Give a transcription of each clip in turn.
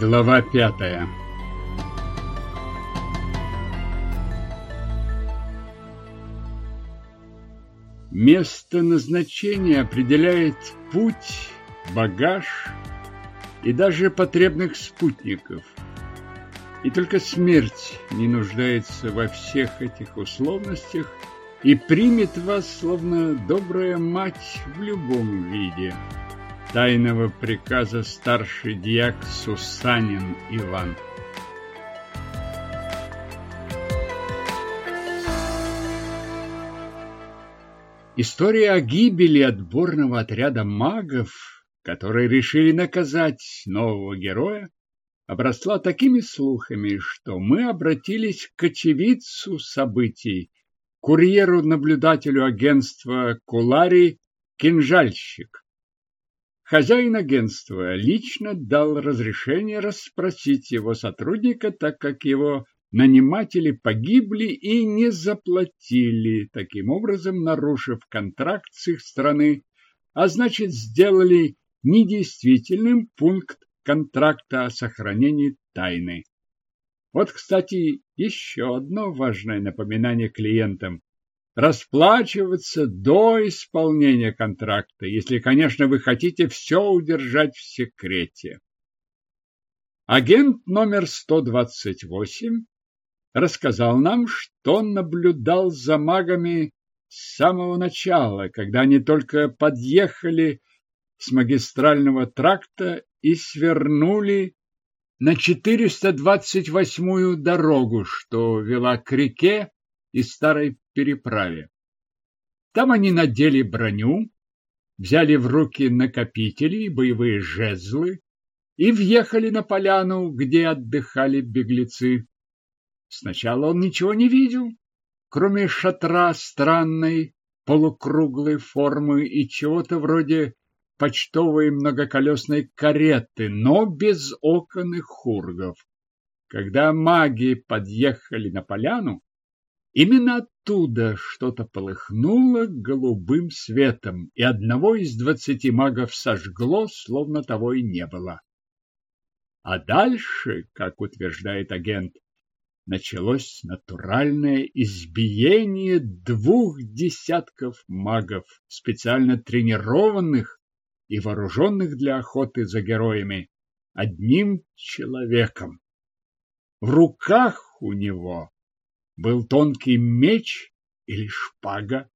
Глава пятая Место назначения определяет путь, багаж и даже потребных спутников. И только смерть не нуждается во всех этих условностях и примет вас, словно добрая мать, в любом виде тайного приказа старший дьяк Сусанин Иван. История о гибели отборного отряда магов, которые решили наказать нового героя, обросла такими слухами, что мы обратились к очевидцу событий, курьеру-наблюдателю агентства Кулари Кинжальщик. Хозяин агентства лично дал разрешение расспросить его сотрудника, так как его наниматели погибли и не заплатили, таким образом нарушив контракт с их стороны, а значит сделали недействительным пункт контракта о сохранении тайны. Вот, кстати, еще одно важное напоминание клиентам расплачиваться до исполнения контракта, если, конечно, вы хотите все удержать в секрете. Агент номер 128 рассказал нам, что наблюдал за магами с самого начала, когда они только подъехали с магистрального тракта и свернули на 428-ю дорогу, что вела к реке и старой переправе. Там они надели броню, взяли в руки накопители и боевые жезлы и въехали на поляну, где отдыхали беглецы. Сначала он ничего не видел, кроме шатра странной полукруглой формы и чего-то вроде почтовой многоколесной кареты, но без окон и хургов. Когда маги подъехали на поляну, Именно оттуда что-то полыхнуло голубым светом, и одного из двадцати магов сожгло, словно того и не было. А дальше, как утверждает агент, началось натуральное избиение двух десятков магов, специально тренированных и вооруженных для охоты за героями, одним человеком. В руках у него был тонкий меч или шпага,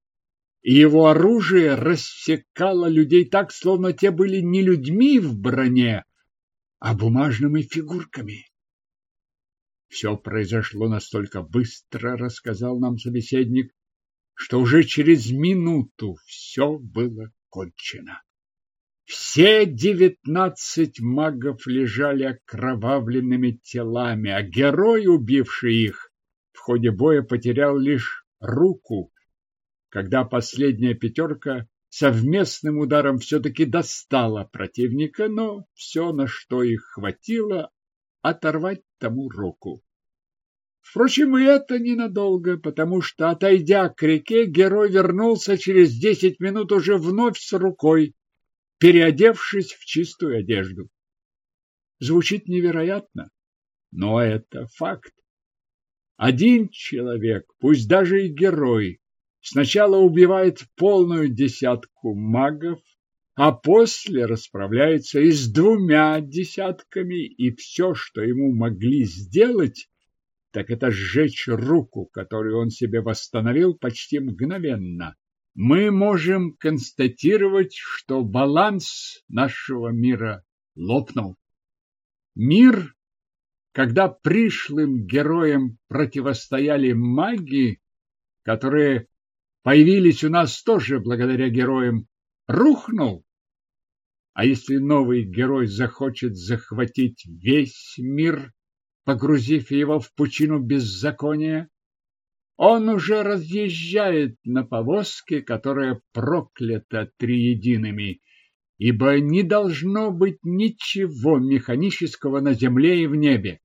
и его оружие рассекало людей так, словно те были не людьми в броне, а бумажными фигурками. Все произошло настолько быстро, рассказал нам собеседник, что уже через минуту все было кончено. Все девятнадцать магов лежали окровавленными телами, а герой, убивший их, ходе боя потерял лишь руку, когда последняя пятерка совместным ударом все-таки достала противника, но все, на что их хватило, оторвать тому руку. Впрочем, и это ненадолго, потому что, отойдя к реке, герой вернулся через десять минут уже вновь с рукой, переодевшись в чистую одежду. Звучит невероятно, но это факт. Один человек, пусть даже и герой, сначала убивает полную десятку магов, а после расправляется и с двумя десятками, и все, что ему могли сделать, так это сжечь руку, которую он себе восстановил почти мгновенно. Мы можем констатировать, что баланс нашего мира лопнул. Мир когда пришлым героям противостояли маги, которые появились у нас тоже благодаря героям, рухнул. А если новый герой захочет захватить весь мир, погрузив его в пучину беззакония, он уже разъезжает на повозке, которая проклята триедиными, ибо не должно быть ничего механического на земле и в небе.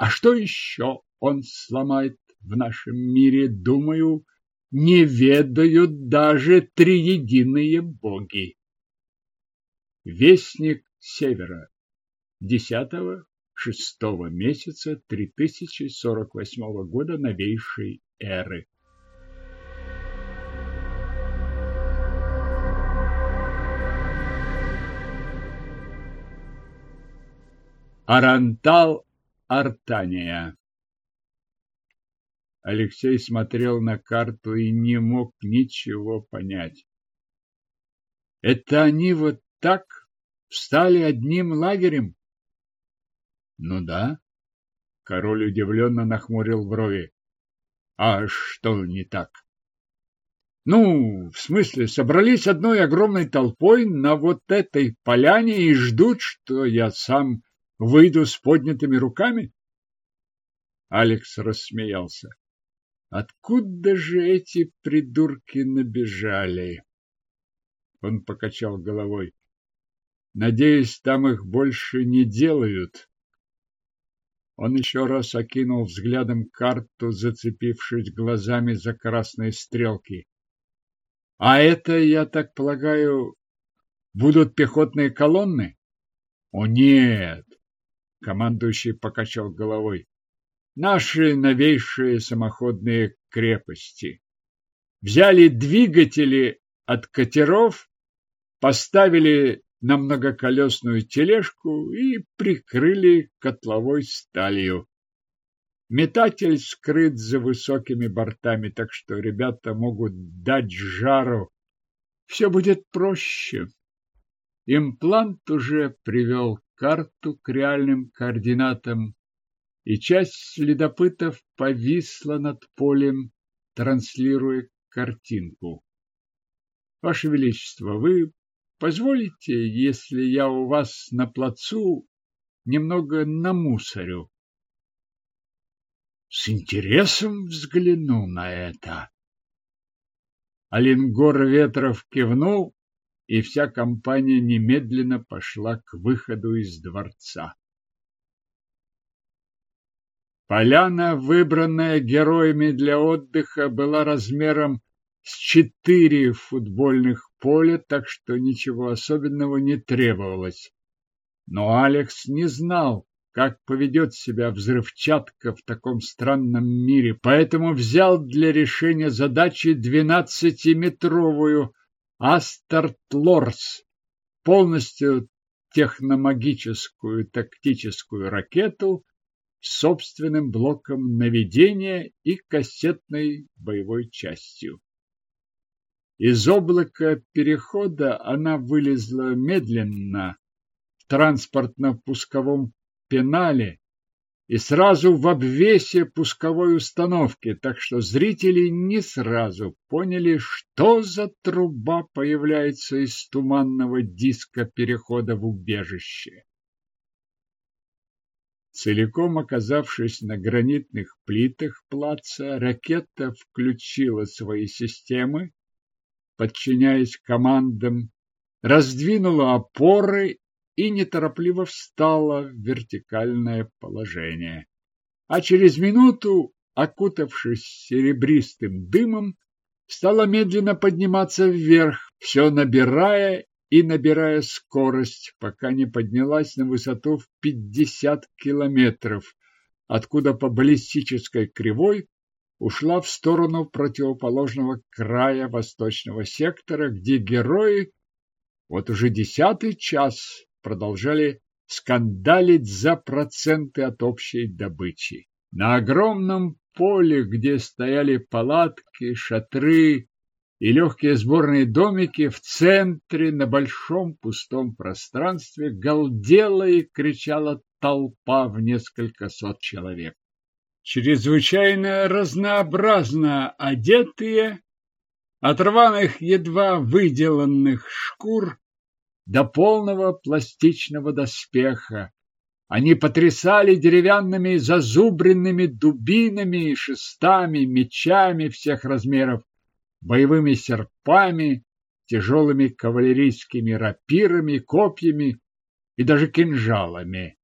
А что еще он сломает в нашем мире, думаю, не ведают даже триединые боги. Вестник Севера. десятого шестого месяца 3048 года новейшей эры. Арантал Артания Алексей смотрел на карту и не мог ничего понять. Это они вот так встали одним лагерем? Ну да. Король удивленно нахмурил брови. А что не так? Ну, в смысле, собрались одной огромной толпой на вот этой поляне и ждут, что я сам выйду с поднятыми руками? Алекс рассмеялся. Откуда же эти придурки набежали? Он покачал головой. Надеюсь, там их больше не делают. Он еще раз окинул взглядом карту, зацепившись глазами за красные стрелки. А это, я так полагаю, будут пехотные колонны? О нет, командующий покачал головой наши новейшие самоходные крепости. Взяли двигатели от катеров, поставили на многоколесную тележку и прикрыли котловой сталью. Метатель скрыт за высокими бортами, так что ребята могут дать жару. Все будет проще. Имплант уже привел карту к реальным координатам и часть следопытов повисла над полем, транслируя картинку. Ваше Величество, вы позволите, если я у вас на плацу немного намусорю? С интересом взглянул на это. Оленгор Ветров кивнул, и вся компания немедленно пошла к выходу из дворца. Поляна, выбранная героями для отдыха, была размером с четыре футбольных поля, так что ничего особенного не требовалось. Но Алекс не знал, как поведет себя взрывчатка в таком странном мире, поэтому взял для решения задачи двенадцатиметровую Астарт Лорс, полностью техномагическую тактическую ракету собственным блоком наведения и кассетной боевой частью. Из облака перехода она вылезла медленно в транспортно-пусковом пенале и сразу в обвесе пусковой установки, так что зрители не сразу поняли, что за труба появляется из туманного диска перехода в убежище. Целиком оказавшись на гранитных плитах плаца, ракета включила свои системы, подчиняясь командам, раздвинула опоры и неторопливо встала в вертикальное положение. А через минуту, окутавшись серебристым дымом, стала медленно подниматься вверх, все набирая и набирая скорость, пока не поднялась на высоту в 50 километров, откуда по баллистической кривой ушла в сторону противоположного края восточного сектора, где герои вот уже десятый час продолжали скандалить за проценты от общей добычи. На огромном поле, где стояли палатки, шатры, и легкие сборные домики в центре на большом пустом пространстве галдела и кричала толпа в несколько сот человек. Чрезвычайно разнообразно одетые, от рваных едва выделанных шкур до полного пластичного доспеха, они потрясали деревянными зазубренными дубинами, шестами, мечами всех размеров, боевыми серпами, тяжелыми кавалерийскими рапирами, копьями и даже кинжалами,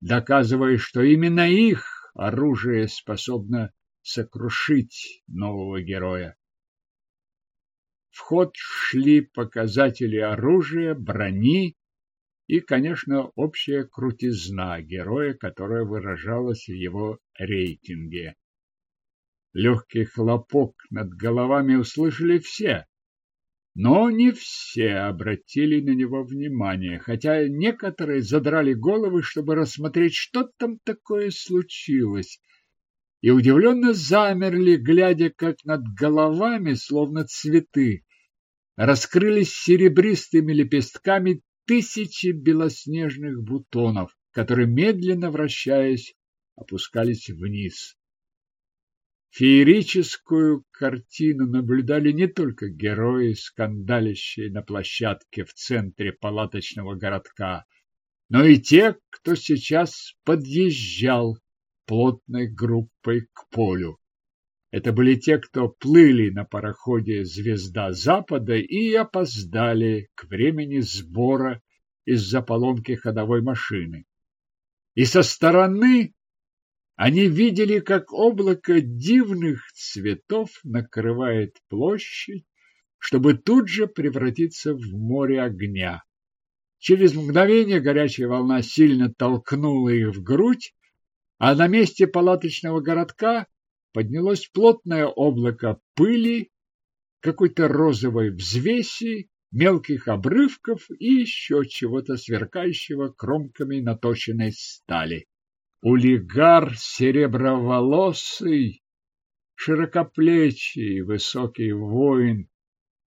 доказывая, что именно их оружие способно сокрушить нового героя. В ход шли показатели оружия, брони и, конечно, общая крутизна героя, которая выражалась в его рейтинге. Легкий хлопок над головами услышали все, но не все обратили на него внимание, хотя некоторые задрали головы, чтобы рассмотреть, что там такое случилось, и удивленно замерли, глядя, как над головами, словно цветы, раскрылись серебристыми лепестками тысячи белоснежных бутонов, которые, медленно вращаясь, опускались вниз. Феерическую картину наблюдали не только герои, скандалящие на площадке в центре палаточного городка, но и те, кто сейчас подъезжал плотной группой к полю. Это были те, кто плыли на пароходе «Звезда Запада» и опоздали к времени сбора из-за поломки ходовой машины. И со стороны они видели, как облако дивных цветов накрывает площадь, чтобы тут же превратиться в море огня. Через мгновение горячая волна сильно толкнула их в грудь, а на месте палаточного городка поднялось плотное облако пыли, какой-то розовой взвеси, мелких обрывков и еще чего-то сверкающего кромками наточенной стали. Улигар сереброволосый, широкоплечий, высокий воин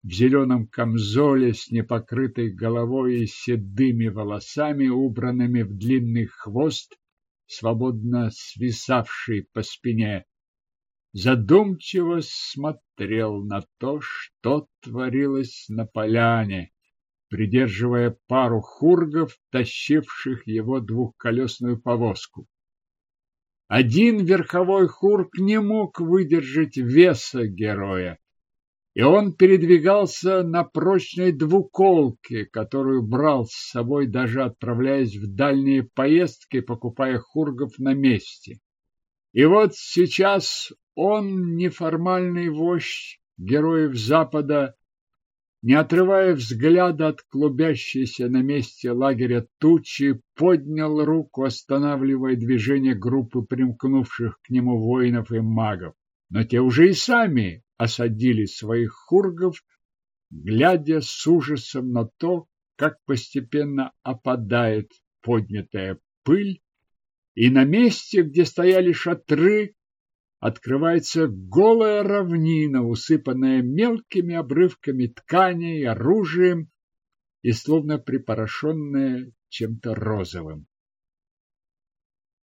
в зеленом камзоле с непокрытой головой и седыми волосами, убранными в длинный хвост, свободно свисавший по спине, задумчиво смотрел на то, что творилось на поляне, придерживая пару хургов, тащивших его двухколесную повозку. Один верховой хурк не мог выдержать веса героя, и он передвигался на прочной двуколке, которую брал с собой, даже отправляясь в дальние поездки, покупая хургов на месте. И вот сейчас он, неформальный вождь героев Запада, не отрывая взгляда от клубящейся на месте лагеря тучи, поднял руку, останавливая движение группы примкнувших к нему воинов и магов. Но те уже и сами осадили своих хургов, глядя с ужасом на то, как постепенно опадает поднятая пыль, и на месте, где стояли шатры, открывается голая равнина, усыпанная мелкими обрывками ткани и оружием и словно припорошенная чем-то розовым.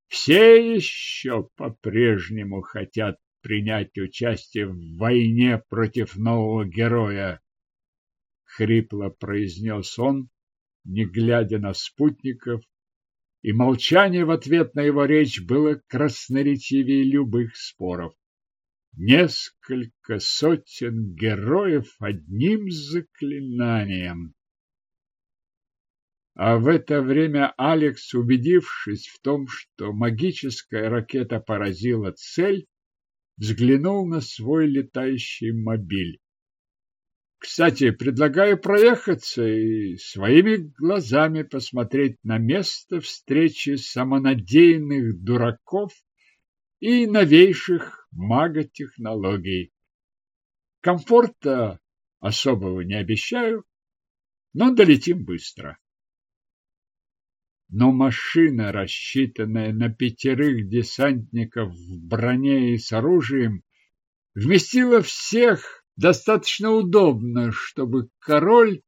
Все еще по-прежнему хотят принять участие в войне против нового героя, хрипло произнес он, не глядя на спутников и молчание в ответ на его речь было красноречивее любых споров. Несколько сотен героев одним заклинанием. А в это время Алекс, убедившись в том, что магическая ракета поразила цель, взглянул на свой летающий мобиль. Кстати, предлагаю проехаться и своими глазами посмотреть на место встречи самонадеянных дураков и новейших маготехнологий. Комфорта особого не обещаю, но долетим быстро. Но машина, рассчитанная на пятерых десантников в броне и с оружием, вместила всех достаточно удобно, чтобы король,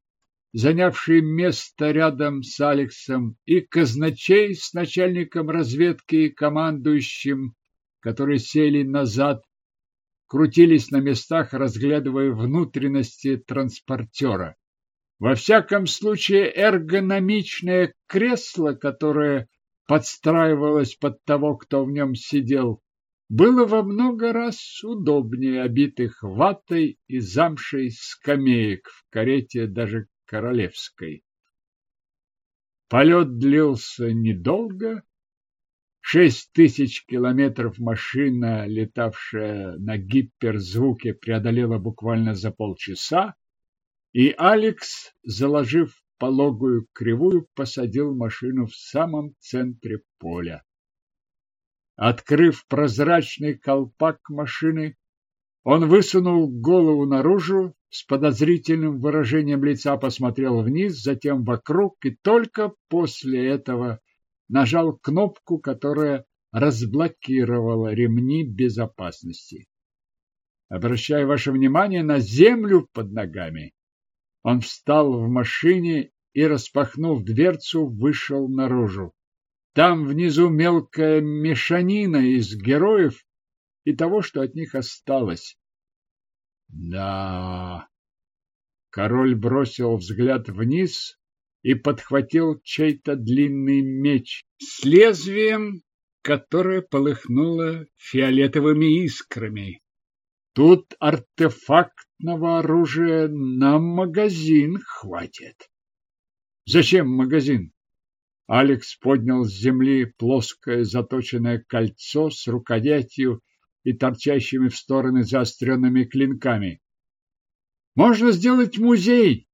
занявший место рядом с Алексом, и казначей с начальником разведки и командующим, которые сели назад, крутились на местах, разглядывая внутренности транспортера. Во всяком случае, эргономичное кресло, которое подстраивалось под того, кто в нем сидел, было во много раз удобнее обитых ватой и замшей скамеек в карете даже королевской. Полет длился недолго. Шесть тысяч километров машина, летавшая на гиперзвуке, преодолела буквально за полчаса, и Алекс, заложив пологую кривую, посадил машину в самом центре поля. Открыв прозрачный колпак машины, он высунул голову наружу, с подозрительным выражением лица посмотрел вниз, затем вокруг и только после этого нажал кнопку, которая разблокировала ремни безопасности. Обращаю ваше внимание на землю под ногами. Он встал в машине и, распахнув дверцу, вышел наружу. Там внизу мелкая мешанина из героев и того, что от них осталось. Да. Король бросил взгляд вниз и подхватил чей-то длинный меч с лезвием, которое полыхнуло фиолетовыми искрами. Тут артефактного оружия на магазин хватит. Зачем магазин? Алекс поднял с земли плоское заточенное кольцо с рукоятью и торчащими в стороны заостренными клинками. Можно сделать музей.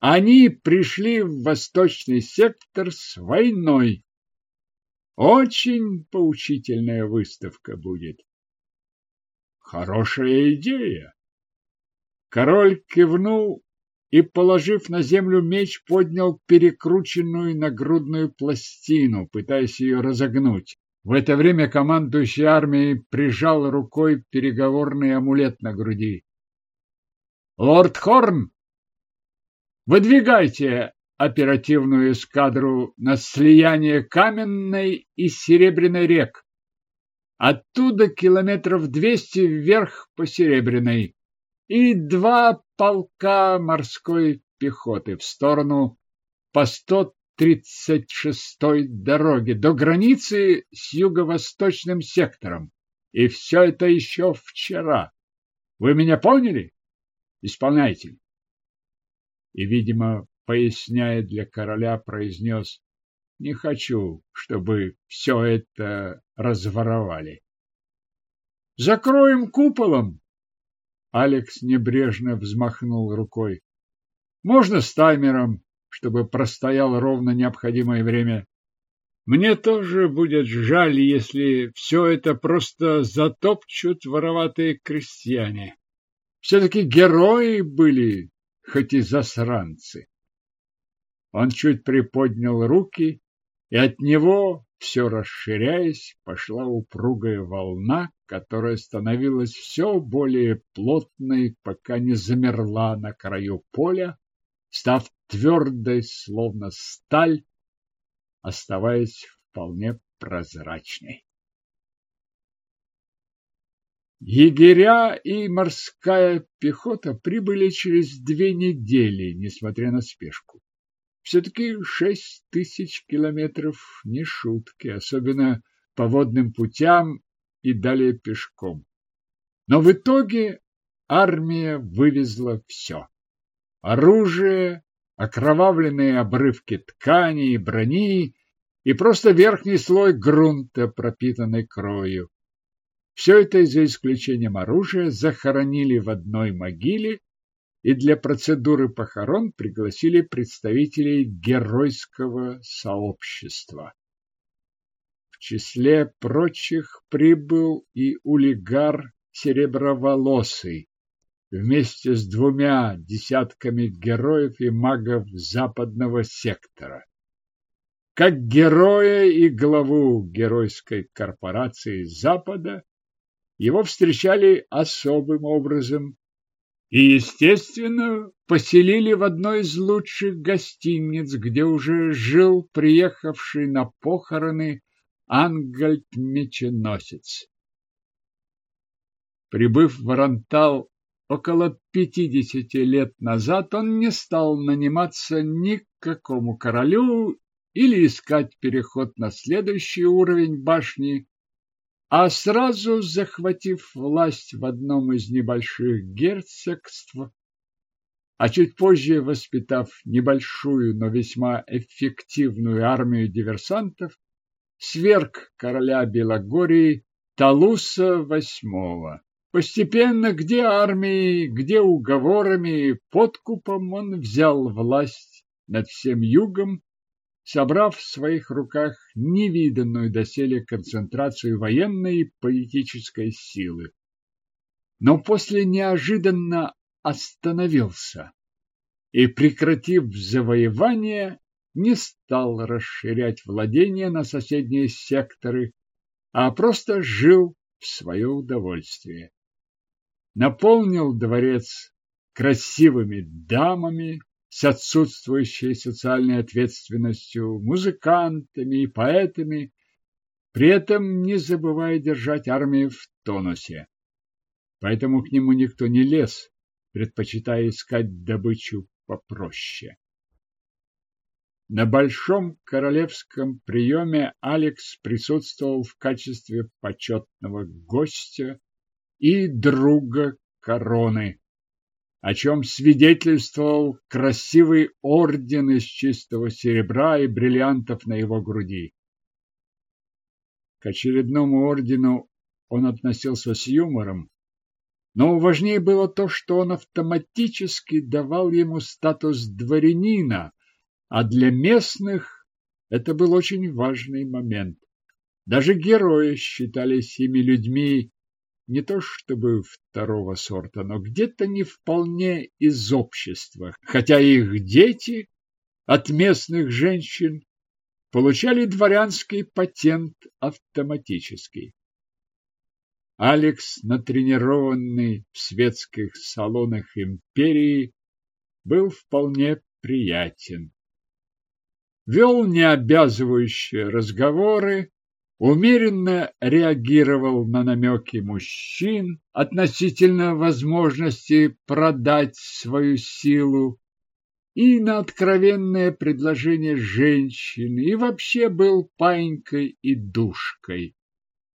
Они пришли в восточный сектор с войной. Очень поучительная выставка будет. Хорошая идея. Король кивнул и, положив на землю меч, поднял перекрученную нагрудную пластину, пытаясь ее разогнуть. В это время командующий армией прижал рукой переговорный амулет на груди. «Лорд Хорн, выдвигайте оперативную эскадру на слияние Каменной и Серебряной рек. Оттуда километров двести вверх по Серебряной и два полка морской пехоты в сторону по 136-й дороге до границы с юго-восточным сектором. И все это еще вчера. Вы меня поняли? Исполняйте. И, видимо, поясняя для короля, произнес не хочу, чтобы все это разворовали. Закроем куполом. Алекс небрежно взмахнул рукой. Можно с таймером, чтобы простоял ровно необходимое время. Мне тоже будет жаль, если все это просто затопчут вороватые крестьяне. Все-таки герои были, хоть и засранцы. Он чуть приподнял руки, и от него, все расширяясь, пошла упругая волна, которая становилась все более плотной, пока не замерла на краю поля, став твердой, словно сталь, оставаясь вполне прозрачной. Егеря и морская пехота прибыли через две недели, несмотря на спешку. Все-таки шесть тысяч километров не шутки, особенно по водным путям и далее пешком. Но в итоге армия вывезла все. Оружие, окровавленные обрывки ткани и брони и просто верхний слой грунта, пропитанный кровью. Все это, за исключением оружия, захоронили в одной могиле и для процедуры похорон пригласили представителей геройского сообщества. В числе прочих прибыл и улигар Сереброволосый вместе с двумя десятками героев и магов западного сектора. Как героя и главу геройской корпорации Запада его встречали особым образом и, естественно, поселили в одной из лучших гостиниц, где уже жил приехавший на похороны Ангальд-меченосец. Прибыв в Орантал около пятидесяти лет назад, он не стал наниматься ни к какому королю или искать переход на следующий уровень башни, а сразу захватив власть в одном из небольших герцогств, а чуть позже воспитав небольшую, но весьма эффективную армию диверсантов, сверг короля Белогории Талуса VIII. Постепенно, где армией, где уговорами подкупом он взял власть над всем югом, собрав в своих руках невиданную доселе концентрацию военной и политической силы. Но после неожиданно остановился и, прекратив завоевание, не стал расширять владения на соседние секторы, а просто жил в свое удовольствие. Наполнил дворец красивыми дамами с отсутствующей социальной ответственностью, музыкантами и поэтами, при этом не забывая держать армию в тонусе. Поэтому к нему никто не лез, предпочитая искать добычу попроще. На большом королевском приеме Алекс присутствовал в качестве почетного гостя и друга короны, о чем свидетельствовал красивый орден из чистого серебра и бриллиантов на его груди. К очередному ордену он относился с юмором, но важнее было то, что он автоматически давал ему статус дворянина, а для местных это был очень важный момент. Даже герои считались ими людьми не то чтобы второго сорта, но где-то не вполне из общества, хотя их дети от местных женщин получали дворянский патент автоматически. Алекс, натренированный в светских салонах империи, был вполне приятен вел необязывающие разговоры, умеренно реагировал на намеки мужчин относительно возможности продать свою силу и на откровенное предложение женщин, и вообще был паинькой и душкой,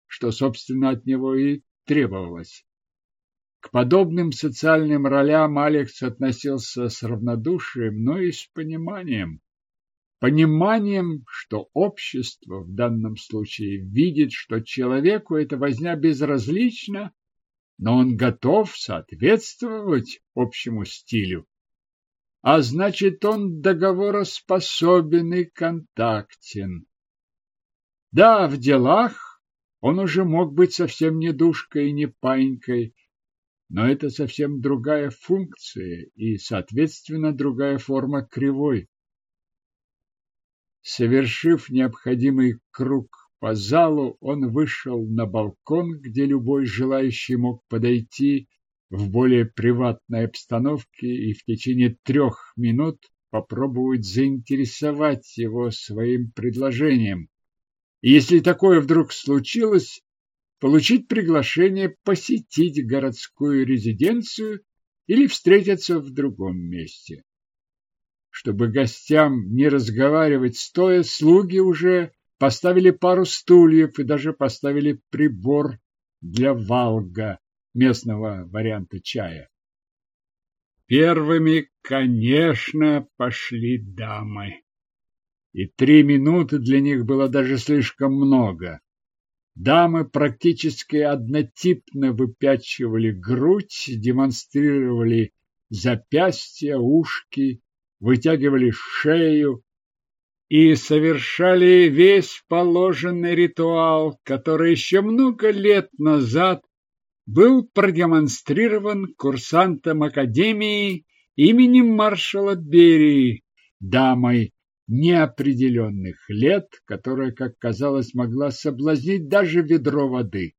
что, собственно, от него и требовалось. К подобным социальным ролям Алекс относился с равнодушием, но и с пониманием пониманием, что общество в данном случае видит, что человеку эта возня безразлична, но он готов соответствовать общему стилю. А значит, он договороспособен и контактен. Да, в делах он уже мог быть совсем не душкой и не панькой, но это совсем другая функция и, соответственно, другая форма кривой. Совершив необходимый круг по залу, он вышел на балкон, где любой желающий мог подойти в более приватной обстановке и в течение трех минут попробовать заинтересовать его своим предложением. И если такое вдруг случилось, получить приглашение посетить городскую резиденцию или встретиться в другом месте чтобы гостям не разговаривать стоя, слуги уже поставили пару стульев и даже поставили прибор для валга, местного варианта чая. Первыми, конечно, пошли дамы. И три минуты для них было даже слишком много. Дамы практически однотипно выпячивали грудь, демонстрировали запястья, ушки вытягивали шею и совершали весь положенный ритуал, который еще много лет назад был продемонстрирован курсантом Академии именем маршала Берии, дамой неопределенных лет, которая, как казалось, могла соблазнить даже ведро воды.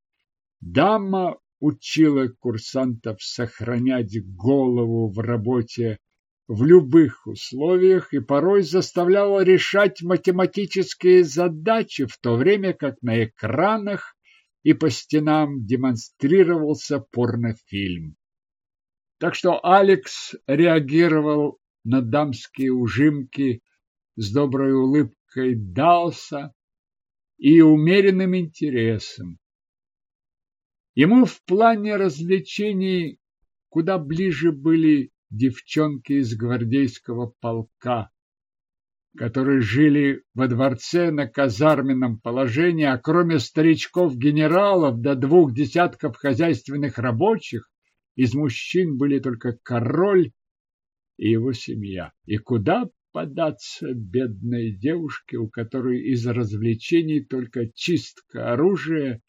Дама учила курсантов сохранять голову в работе в любых условиях и порой заставляла решать математические задачи, в то время как на экранах и по стенам демонстрировался порнофильм. Так что Алекс реагировал на дамские ужимки с доброй улыбкой Далса и умеренным интересом. Ему в плане развлечений куда ближе были девчонки из гвардейского полка, которые жили во дворце на казарменном положении, а кроме старичков-генералов до двух десятков хозяйственных рабочих, из мужчин были только король и его семья. И куда податься бедной девушке, у которой из развлечений только чистка оружия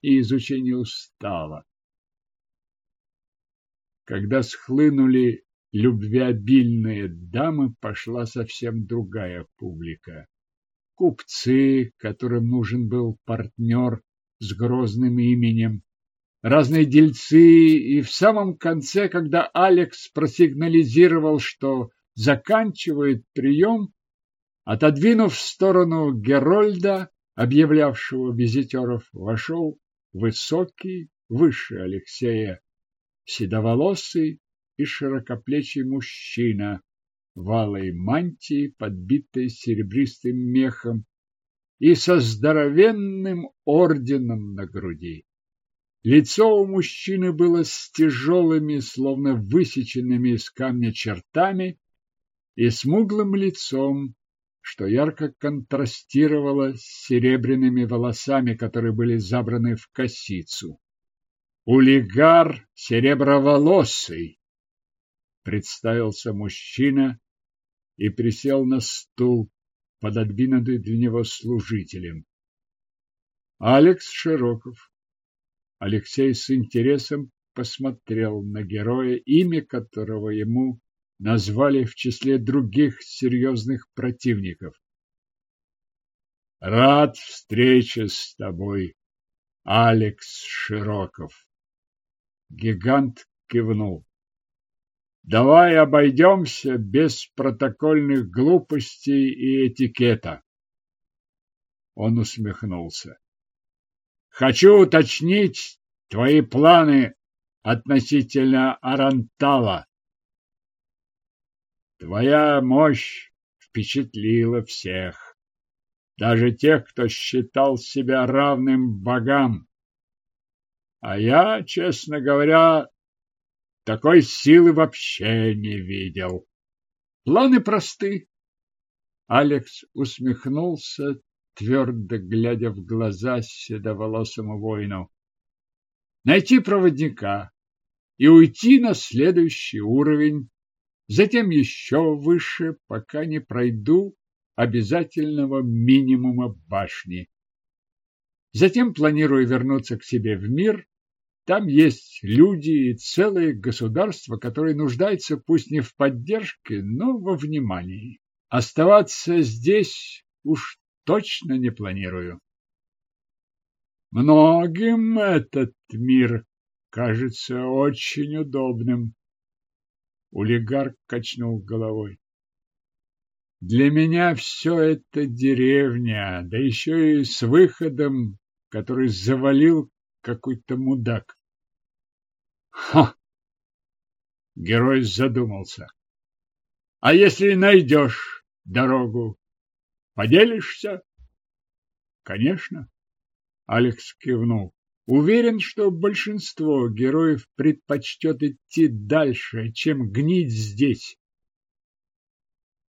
и изучение устава. Когда схлынули любвеобильные дамы, пошла совсем другая публика. Купцы, которым нужен был партнер с грозным именем, разные дельцы, и в самом конце, когда Алекс просигнализировал, что заканчивает прием, отодвинув в сторону Герольда, объявлявшего визитеров, вошел высокий, выше Алексея, седоволосый и широкоплечий мужчина в алой мантии, подбитой серебристым мехом, и со здоровенным орденом на груди. Лицо у мужчины было с тяжелыми, словно высеченными из камня чертами, и смуглым лицом, что ярко контрастировало с серебряными волосами, которые были забраны в косицу. Улигар сереброволосый, представился мужчина и присел на стул, пододвинутый для него служителем. Алекс Широков. Алексей с интересом посмотрел на героя, имя которого ему назвали в числе других серьезных противников. Рад встрече с тобой, Алекс Широков. Гигант кивнул. Давай обойдемся без протокольных глупостей и этикета. Он усмехнулся. Хочу уточнить твои планы относительно Арантала. Твоя мощь впечатлила всех, даже тех, кто считал себя равным богам. А я, честно говоря, такой силы вообще не видел. Планы просты. Алекс усмехнулся, твердо глядя в глаза седоволосому воину. Найти проводника и уйти на следующий уровень затем еще выше, пока не пройду обязательного минимума башни. Затем планирую вернуться к себе в мир. Там есть люди и целые государства, которые нуждаются пусть не в поддержке, но во внимании. Оставаться здесь уж точно не планирую. Многим этот мир кажется очень удобным. Улигарх качнул головой. Для меня все это деревня, да еще и с выходом, который завалил какой-то мудак. Ха! Герой задумался. А если найдешь дорогу, поделишься? Конечно. Алекс кивнул. Уверен, что большинство героев предпочтет идти дальше, чем гнить здесь.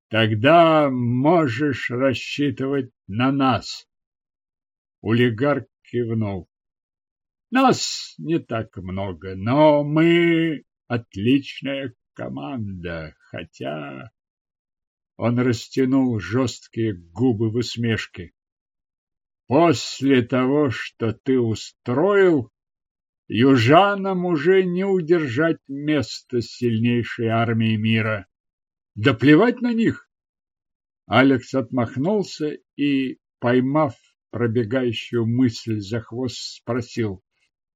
Тогда можешь рассчитывать на нас. Улигарх кивнул. Нас не так много, но мы отличная команда, хотя... Он растянул жесткие губы в усмешке. После того, что ты устроил, южанам уже не удержать место сильнейшей армии мира. Да плевать на них! Алекс отмахнулся и, поймав пробегающую мысль за хвост, спросил.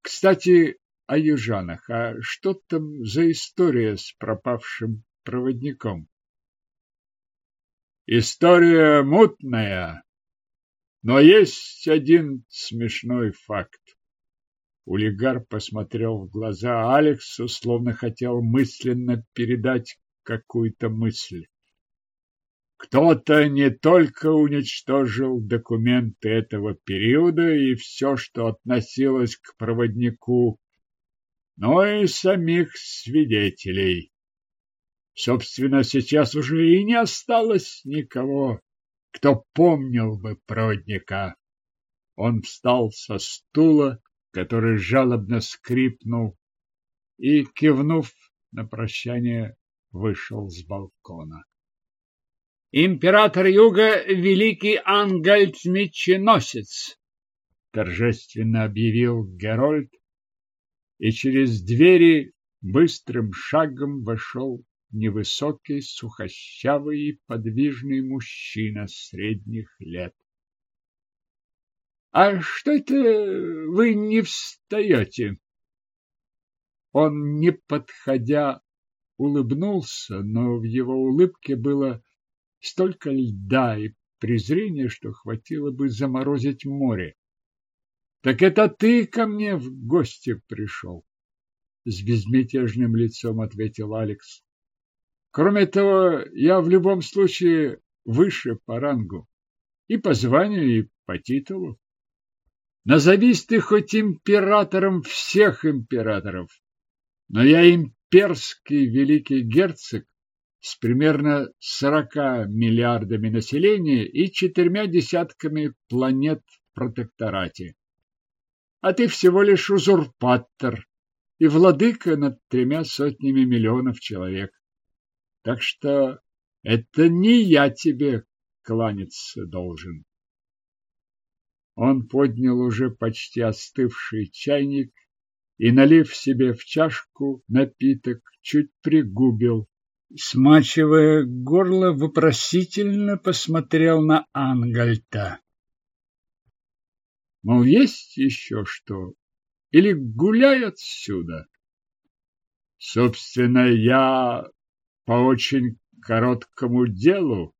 Кстати, о южанах. А что там за история с пропавшим проводником? История мутная, но есть один смешной факт. Улигар посмотрел в глаза Алексу, словно хотел мысленно передать какую-то мысль. Кто-то не только уничтожил документы этого периода и все, что относилось к проводнику, но и самих свидетелей. Собственно, сейчас уже и не осталось никого, кто помнил бы проводника. Он встал со стула, который жалобно скрипнул, и, кивнув на прощание, вышел с балкона. Император Юга – великий ангельц-меченосец, торжественно объявил Герольд, и через двери быстрым шагом вошел невысокий, сухощавый и подвижный мужчина средних лет. — А что это вы не встаете? Он, не подходя, улыбнулся, но в его улыбке было столько льда и презрения, что хватило бы заморозить море. — Так это ты ко мне в гости пришел? — с безмятежным лицом ответил Алекс. Кроме того, я в любом случае выше по рангу. И по званию, и по титулу. Назовись ты хоть императором всех императоров, но я имперский великий герцог с примерно сорока миллиардами населения и четырьмя десятками планет в протекторате. А ты всего лишь узурпатор и владыка над тремя сотнями миллионов человек. Так что это не я тебе кланяться должен. Он поднял уже почти остывший чайник и, налив себе в чашку напиток, чуть пригубил. Смачивая горло, вопросительно посмотрел на Ангальта. Мол, есть еще что? Или гуляй отсюда? Собственно, я по очень короткому делу.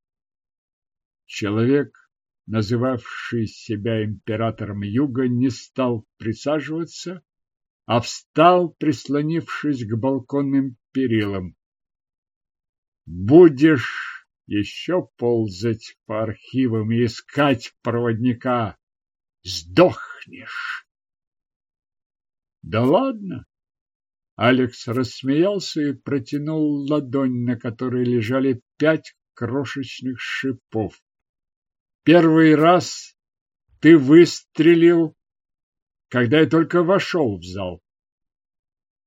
Человек, называвший себя императором Юга, не стал присаживаться, а встал, прислонившись к балконным перилам. Будешь еще ползать по архивам и искать проводника, сдохнешь. Да ладно, Алекс рассмеялся и протянул ладонь, на которой лежали пять крошечных шипов. Первый раз ты выстрелил, когда я только вошел в зал.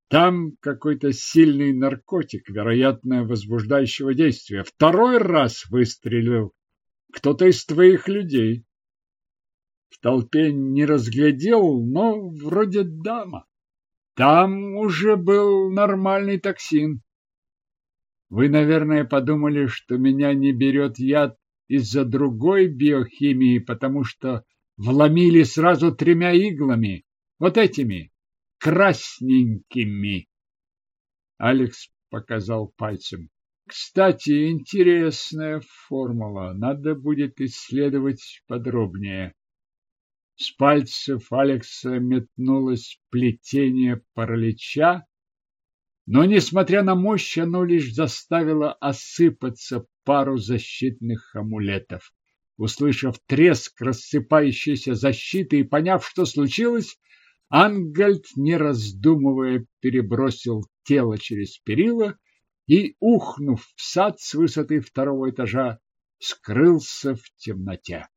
Там какой-то сильный наркотик, вероятно, возбуждающего действия. Второй раз выстрелил кто-то из твоих людей. В толпе не разглядел, но вроде дама. Там уже был нормальный токсин. Вы, наверное, подумали, что меня не берет яд из-за другой биохимии, потому что вломили сразу тремя иглами, вот этими, красненькими. Алекс показал пальцем. Кстати, интересная формула. Надо будет исследовать подробнее. С пальцев Алекса метнулось плетение паралича, но, несмотря на мощь, оно лишь заставило осыпаться пару защитных амулетов. Услышав треск рассыпающейся защиты и поняв, что случилось, Ангальд, не раздумывая, перебросил тело через перила и, ухнув в сад с высоты второго этажа, скрылся в темноте.